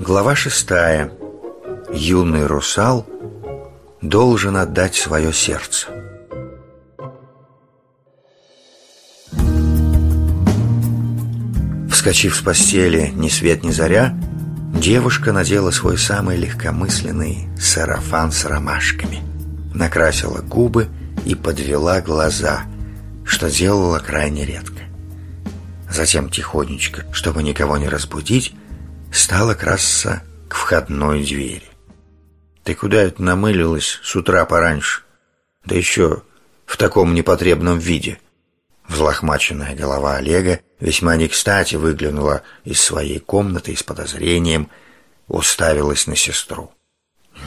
Глава шестая. Юный русал должен отдать свое сердце. Вскочив с постели ни свет ни заря, девушка надела свой самый легкомысленный сарафан с ромашками, накрасила губы и подвела глаза, что делала крайне редко. Затем тихонечко, чтобы никого не разбудить, стала красться к входной двери. «Ты куда это намылилась с утра пораньше? Да еще в таком непотребном виде!» Взлохмаченная голова Олега весьма не кстати выглянула из своей комнаты и с подозрением уставилась на сестру.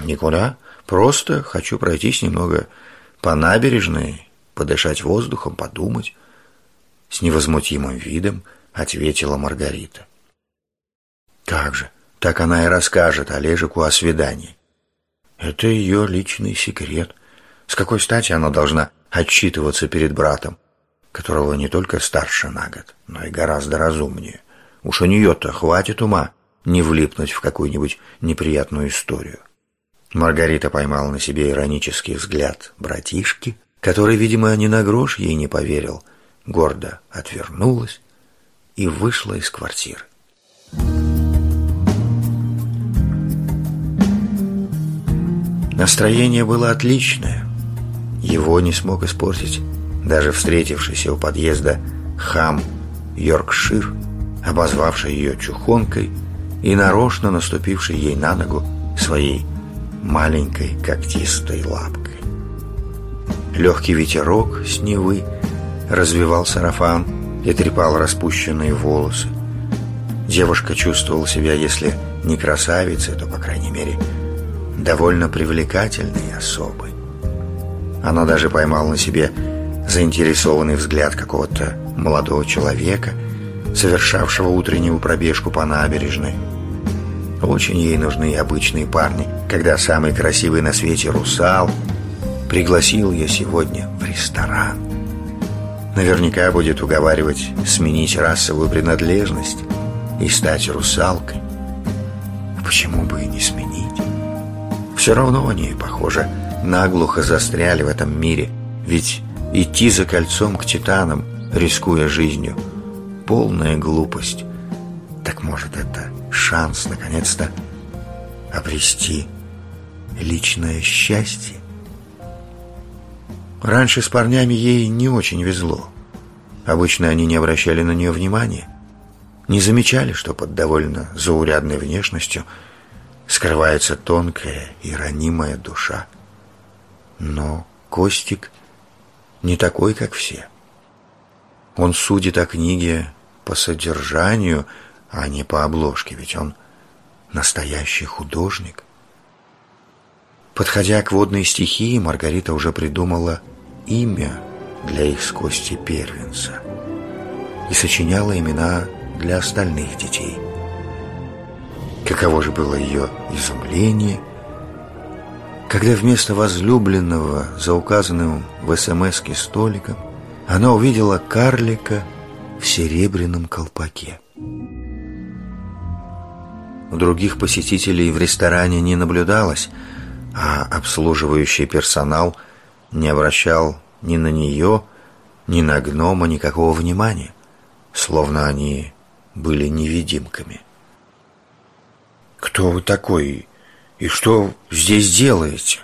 «Никуда, просто хочу пройтись немного по набережной, подышать воздухом, подумать». С невозмутимым видом ответила Маргарита. «Как же, так она и расскажет Олежику о свидании. Это ее личный секрет. С какой стати она должна отчитываться перед братом? которого не только старше на год, но и гораздо разумнее. Уж у нее-то хватит ума не влипнуть в какую-нибудь неприятную историю. Маргарита поймала на себе иронический взгляд братишки, который, видимо, ни на грош ей не поверил, гордо отвернулась и вышла из квартиры. Настроение было отличное. Его не смог испортить даже встретившийся у подъезда хам Йоркшир, обозвавший ее чухонкой и нарочно наступивший ей на ногу своей маленькой когтистой лапкой. Легкий ветерок с Невы развивал сарафан и трепал распущенные волосы. Девушка чувствовала себя, если не красавицей, то, по крайней мере, довольно привлекательной особой. Она даже поймала на себе заинтересованный взгляд какого-то молодого человека, совершавшего утреннюю пробежку по набережной. Очень ей нужны обычные парни, когда самый красивый на свете русал пригласил ее сегодня в ресторан. Наверняка будет уговаривать сменить расовую принадлежность и стать русалкой. Почему бы и не сменить? Все равно они, похоже, наглухо застряли в этом мире, ведь Идти за кольцом к титанам, рискуя жизнью. Полная глупость. Так может это шанс, наконец-то, обрести личное счастье? Раньше с парнями ей не очень везло. Обычно они не обращали на нее внимания. Не замечали, что под довольно заурядной внешностью скрывается тонкая и ранимая душа. Но Костик не такой, как все. Он судит о книге по содержанию, а не по обложке, ведь он настоящий художник. Подходя к водной стихии, Маргарита уже придумала имя для их с Костей первенца и сочиняла имена для остальных детей. Каково же было ее изумление – когда вместо возлюбленного за указанным в СМСке столиком она увидела карлика в серебряном колпаке. У других посетителей в ресторане не наблюдалось, а обслуживающий персонал не обращал ни на нее, ни на гнома никакого внимания, словно они были невидимками. «Кто вы такой?» «И что здесь делаете?»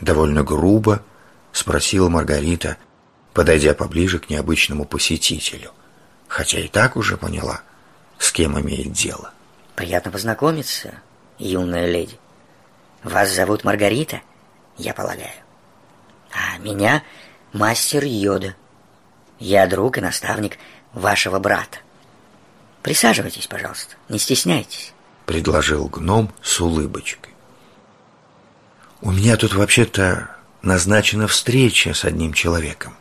Довольно грубо спросила Маргарита, подойдя поближе к необычному посетителю, хотя и так уже поняла, с кем имеет дело. «Приятно познакомиться, юная леди. Вас зовут Маргарита, я полагаю. А меня мастер Йода. Я друг и наставник вашего брата. Присаживайтесь, пожалуйста, не стесняйтесь» предложил гном с улыбочкой. «У меня тут вообще-то назначена встреча с одним человеком».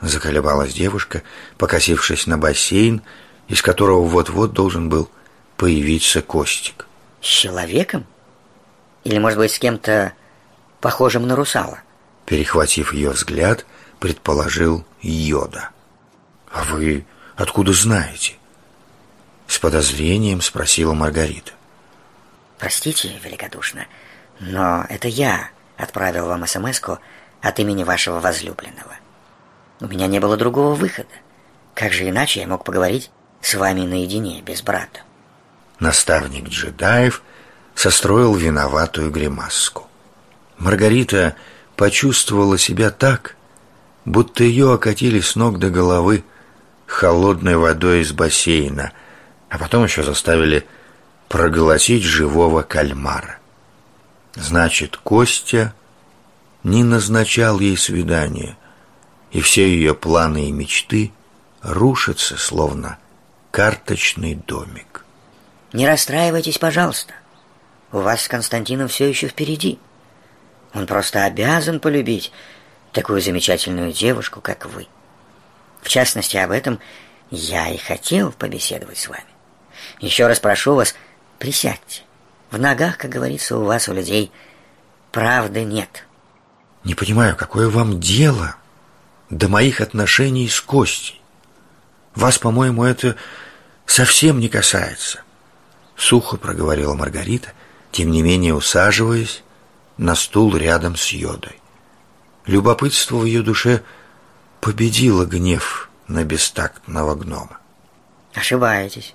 Заколебалась девушка, покосившись на бассейн, из которого вот-вот должен был появиться Костик. «С человеком? Или, может быть, с кем-то похожим на русала?» Перехватив ее взгляд, предположил Йода. «А вы откуда знаете?» С подозрением спросила Маргарита. Простите великодушно, но это я отправил вам смс от имени вашего возлюбленного. У меня не было другого выхода. Как же иначе я мог поговорить с вами наедине, без брата? Наставник джедаев состроил виноватую гримаску. Маргарита почувствовала себя так, будто ее окатили с ног до головы холодной водой из бассейна, а потом еще заставили проглотить живого кальмара. Значит, Костя не назначал ей свидание, и все ее планы и мечты рушатся, словно карточный домик. Не расстраивайтесь, пожалуйста. У вас с Константином все еще впереди. Он просто обязан полюбить такую замечательную девушку, как вы. В частности, об этом я и хотел побеседовать с вами. Еще раз прошу вас, присядьте. В ногах, как говорится, у вас, у людей, правды нет. Не понимаю, какое вам дело до моих отношений с Костей? Вас, по-моему, это совсем не касается. Сухо проговорила Маргарита, тем не менее усаживаясь на стул рядом с Йодой. Любопытство в ее душе победило гнев на бестактного гнома. Ошибаетесь.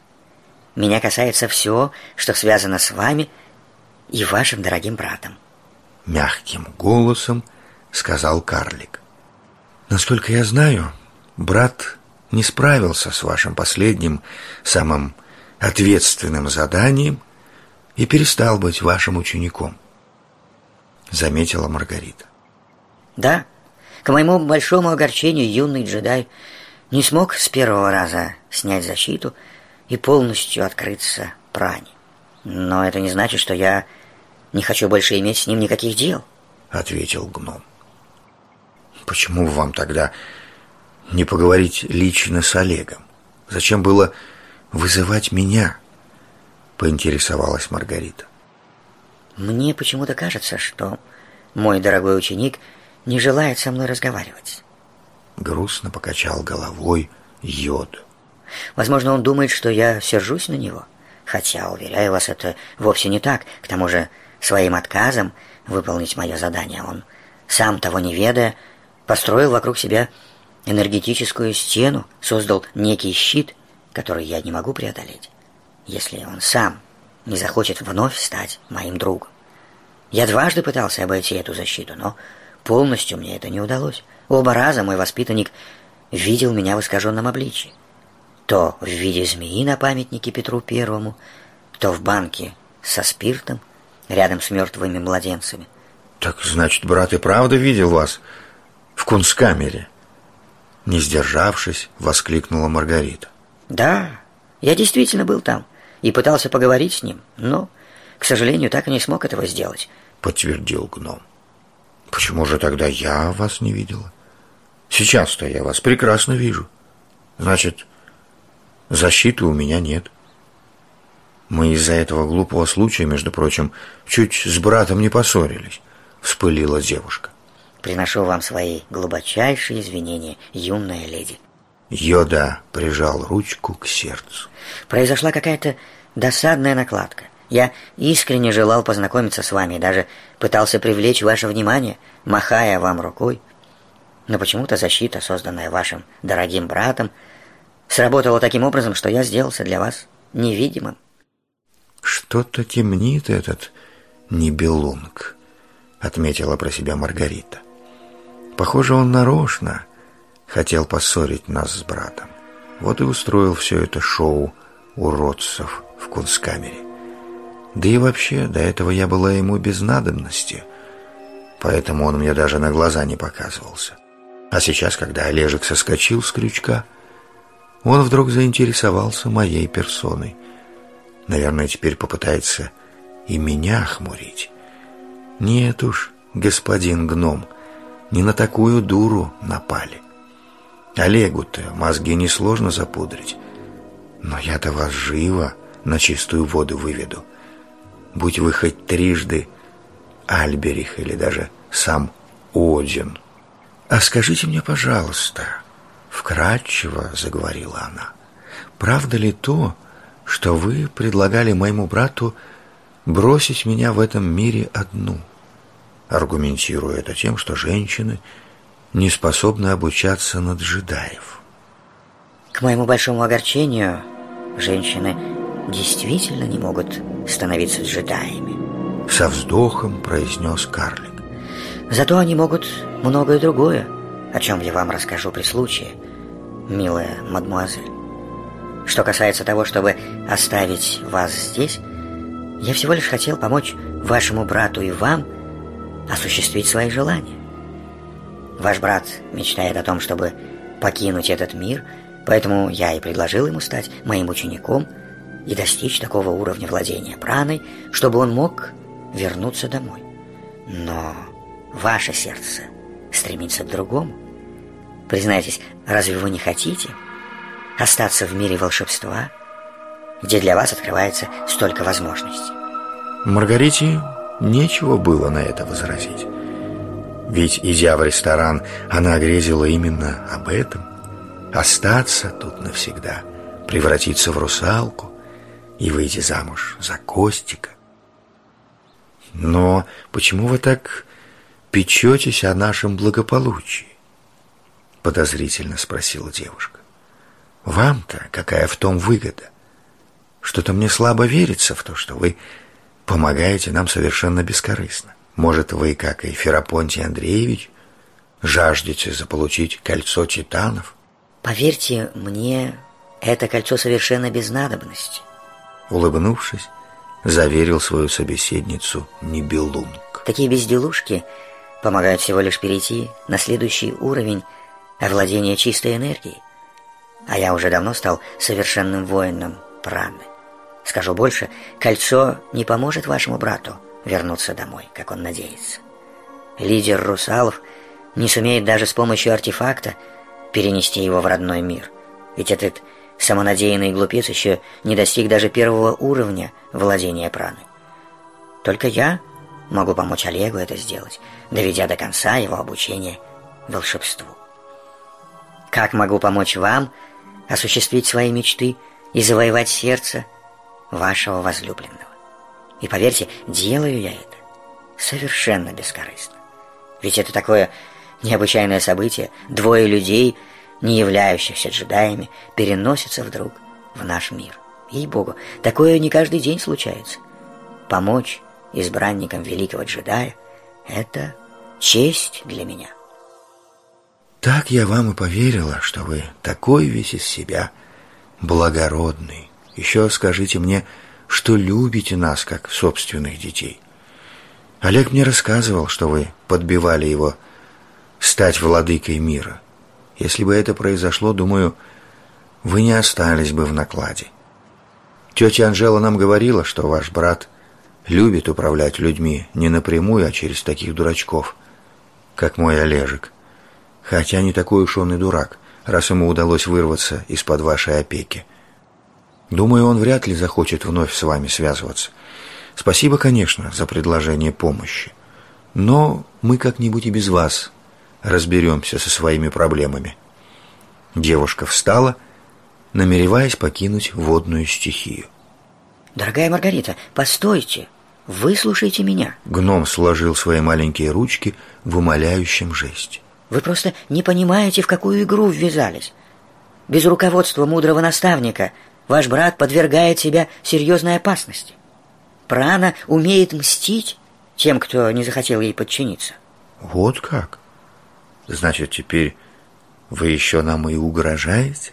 Меня касается все, что связано с вами и вашим дорогим братом. Мягким голосом сказал карлик. Насколько я знаю, брат не справился с вашим последним, самым ответственным заданием и перестал быть вашим учеником, заметила Маргарита. Да, к моему большому огорчению юный джедай не смог с первого раза снять защиту и полностью открыться пране. Но это не значит, что я не хочу больше иметь с ним никаких дел, ответил гном. Почему вам тогда не поговорить лично с Олегом? Зачем было вызывать меня? Поинтересовалась Маргарита. Мне почему-то кажется, что мой дорогой ученик не желает со мной разговаривать. Грустно покачал головой Йод. Возможно, он думает, что я сержусь на него. Хотя, уверяю вас, это вовсе не так. К тому же, своим отказом выполнить мое задание он, сам того не ведая, построил вокруг себя энергетическую стену, создал некий щит, который я не могу преодолеть, если он сам не захочет вновь стать моим другом. Я дважды пытался обойти эту защиту, но полностью мне это не удалось. Оба раза мой воспитанник видел меня в искаженном обличии. То в виде змеи на памятнике Петру Первому, то в банке со спиртом рядом с мертвыми младенцами. Так значит, брат и правда видел вас в кунсткамере? Не сдержавшись, воскликнула Маргарита. Да, я действительно был там и пытался поговорить с ним, но, к сожалению, так и не смог этого сделать. Подтвердил гном. Почему же тогда я вас не видела? Сейчас-то я вас прекрасно вижу. Значит, защиты у меня нет. Мы из-за этого глупого случая, между прочим, чуть с братом не поссорились, вспылила девушка. Приношу вам свои глубочайшие извинения, юная леди. Йода прижал ручку к сердцу. Произошла какая-то досадная накладка. Я искренне желал познакомиться с вами, даже пытался привлечь ваше внимание, махая вам рукой. Но почему-то защита, созданная вашим дорогим братом, сработала таким образом, что я сделался для вас невидимым. Что-то темнит этот небелунг, отметила про себя Маргарита. Похоже, он нарочно хотел поссорить нас с братом. Вот и устроил все это шоу уродцев в кунсткамере. Да и вообще, до этого я была ему без надобности, поэтому он мне даже на глаза не показывался. А сейчас, когда Олежек соскочил с крючка, он вдруг заинтересовался моей персоной. Наверное, теперь попытается и меня охмурить. Нет уж, господин гном, не на такую дуру напали. Олегу-то мозги несложно запудрить. Но я-то вас живо на чистую воду выведу. Будь вы хоть трижды Альберих или даже сам Один. А скажите мне, пожалуйста, вкратчиво заговорила она, правда ли то, что вы предлагали моему брату бросить меня в этом мире одну, аргументируя это тем, что женщины не способны обучаться на джедаев. К моему большому огорчению, женщины действительно не могут становиться джедаями. Со вздохом произнес карлик. Зато они могут многое другое, о чем я вам расскажу при случае, милая мадмуазель. Что касается того, чтобы оставить вас здесь, я всего лишь хотел помочь вашему брату и вам осуществить свои желания. Ваш брат мечтает о том, чтобы покинуть этот мир, поэтому я и предложил ему стать моим учеником и достичь такого уровня владения праной, чтобы он мог вернуться домой. Но ваше сердце стремится к другому. Признайтесь, разве вы не хотите остаться в мире волшебства, где для вас открывается столько возможностей? Маргарите нечего было на это возразить. Ведь, идя в ресторан, она грезила именно об этом. Остаться тут навсегда, превратиться в русалку и выйти замуж за Костика. Но почему вы так печетесь о нашем благополучии? Подозрительно спросила девушка. Вам-то какая в том выгода? Что-то мне слабо верится в то, что вы помогаете нам совершенно бескорыстно. Может, вы, как и Ферапонтий Андреевич, жаждете заполучить кольцо титанов? Поверьте мне, это кольцо совершенно без надобности. Улыбнувшись, заверил свою собеседницу Нибелунг. Такие безделушки помогают всего лишь перейти на следующий уровень овладения чистой энергией. А я уже давно стал совершенным воином праны. Скажу больше, кольцо не поможет вашему брату вернуться домой, как он надеется. Лидер русалов не сумеет даже с помощью артефакта перенести его в родной мир. Ведь этот самонадеянный глупец еще не достиг даже первого уровня владения праной. Только я могу помочь Олегу это сделать, доведя до конца его обучение волшебству. Как могу помочь вам осуществить свои мечты и завоевать сердце вашего возлюбленного? И поверьте, делаю я это совершенно бескорыстно. Ведь это такое необычайное событие. Двое людей, не являющихся джедаями, переносятся вдруг в наш мир. Ей-богу, такое не каждый день случается. Помочь избранникам великого джедая — это честь для меня. Так я вам и поверила, что вы такой весь из себя благородный. Еще скажите мне, что любите нас, как собственных детей. Олег мне рассказывал, что вы подбивали его стать владыкой мира. Если бы это произошло, думаю, вы не остались бы в накладе. Тетя Анжела нам говорила, что ваш брат любит управлять людьми не напрямую, а через таких дурачков, как мой Олежек. Хотя не такой уж он и дурак, раз ему удалось вырваться из-под вашей опеки. Думаю, он вряд ли захочет вновь с вами связываться. Спасибо, конечно, за предложение помощи. Но мы как-нибудь и без вас разберемся со своими проблемами. Девушка встала, намереваясь покинуть водную стихию. Дорогая Маргарита, постойте, выслушайте меня. Гном сложил свои маленькие ручки в умоляющем жесте. Вы просто не понимаете, в какую игру ввязались. Без руководства мудрого наставника Ваш брат подвергает себя серьезной опасности. Прана умеет мстить тем, кто не захотел ей подчиниться. Вот как? Значит, теперь вы еще нам и угрожаете?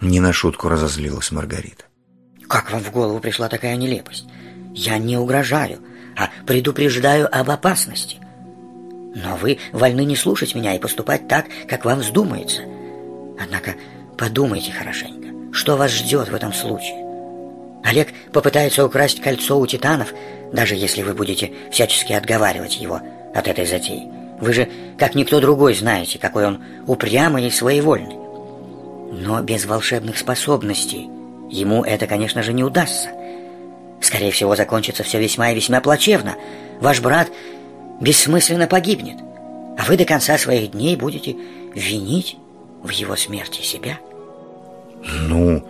Не на шутку разозлилась Маргарита. Как вам в голову пришла такая нелепость? Я не угрожаю, а предупреждаю об опасности. Но вы вольны не слушать меня и поступать так, как вам вздумается. Однако подумайте хорошенько. Что вас ждет в этом случае? Олег попытается украсть кольцо у титанов, даже если вы будете всячески отговаривать его от этой затеи. Вы же, как никто другой, знаете, какой он упрямый и своевольный. Но без волшебных способностей ему это, конечно же, не удастся. Скорее всего, закончится все весьма и весьма плачевно. Ваш брат бессмысленно погибнет, а вы до конца своих дней будете винить в его смерти себя. Ну,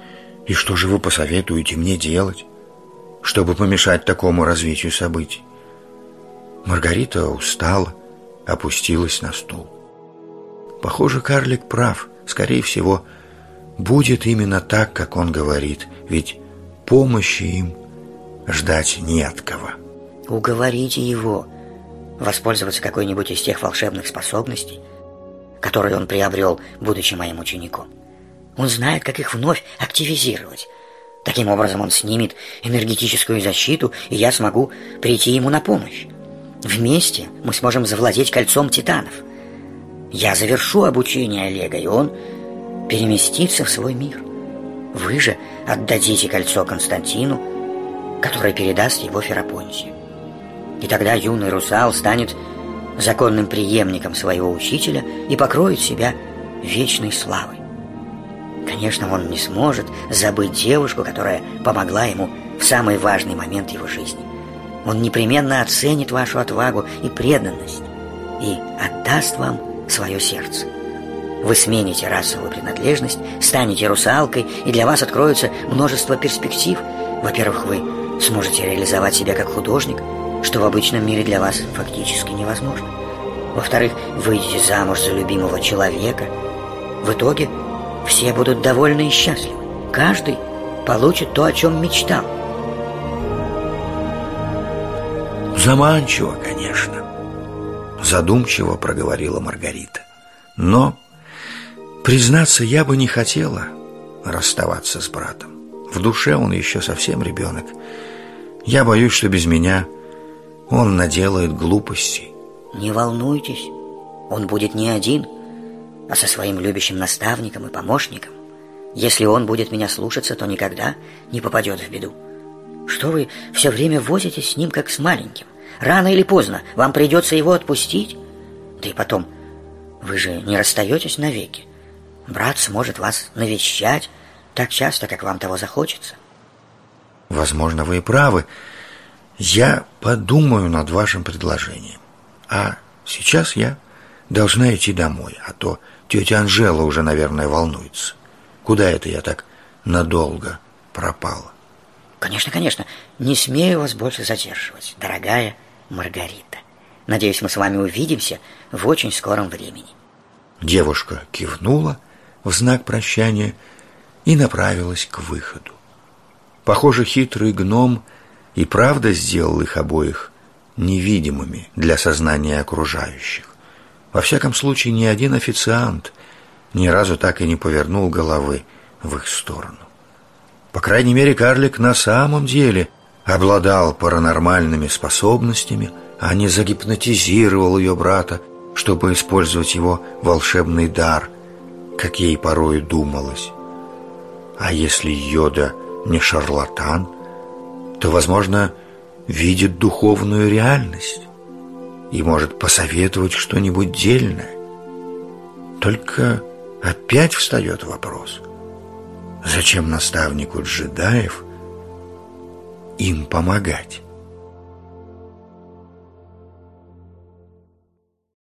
И что же вы посоветуете мне делать, чтобы помешать такому развитию событий? Маргарита устала, опустилась на стул. Похоже, карлик прав. Скорее всего, будет именно так, как он говорит, ведь помощи им ждать не от кого. Уговорите его воспользоваться какой-нибудь из тех волшебных способностей, которые он приобрел, будучи моим учеником. Он знает, как их вновь активизировать. Таким образом он снимет энергетическую защиту, и я смогу прийти ему на помощь. Вместе мы сможем завладеть кольцом титанов. Я завершу обучение Олега, и он переместится в свой мир. Вы же отдадите кольцо Константину, который передаст его Ферапонтию. И тогда юный русал станет законным преемником своего учителя и покроет себя вечной славой. Конечно, он не сможет забыть девушку, которая помогла ему в самый важный момент его жизни. Он непременно оценит вашу отвагу и преданность и отдаст вам свое сердце. Вы смените расовую принадлежность, станете русалкой, и для вас откроется множество перспектив. Во-первых, вы сможете реализовать себя как художник, что в обычном мире для вас фактически невозможно. Во-вторых, выйдете замуж за любимого человека. В итоге все будут довольны и счастливы. Каждый получит то, о чем мечтал. Заманчиво, конечно. Задумчиво проговорила Маргарита. Но, признаться, я бы не хотела расставаться с братом. В душе он еще совсем ребенок. Я боюсь, что без меня он наделает глупостей. Не волнуйтесь, он будет не один, а со своим любящим наставником и помощником. Если он будет меня слушаться, то никогда не попадет в беду. Что вы все время возитесь с ним, как с маленьким? Рано или поздно вам придется его отпустить. Да и потом, вы же не расстаетесь навеки. Брат сможет вас навещать так часто, как вам того захочется. Возможно, вы и правы. Я подумаю над вашим предложением. А сейчас я должна идти домой, а то тетя Анжела уже, наверное, волнуется. Куда это я так надолго пропала? Конечно, конечно. Не смею вас больше задерживать, дорогая Маргарита. Надеюсь, мы с вами увидимся в очень скором времени. Девушка кивнула в знак прощания и направилась к выходу. Похоже, хитрый гном – и правда сделал их обоих невидимыми для сознания окружающих. Во всяком случае, ни один официант ни разу так и не повернул головы в их сторону. По крайней мере, карлик на самом деле обладал паранормальными способностями, а не загипнотизировал ее брата, чтобы использовать его волшебный дар, как ей порою думалось. А если Йода не шарлатан – то, возможно, видит духовную реальность и может посоветовать что-нибудь дельное. Только опять встает вопрос, зачем наставнику джедаев им помогать?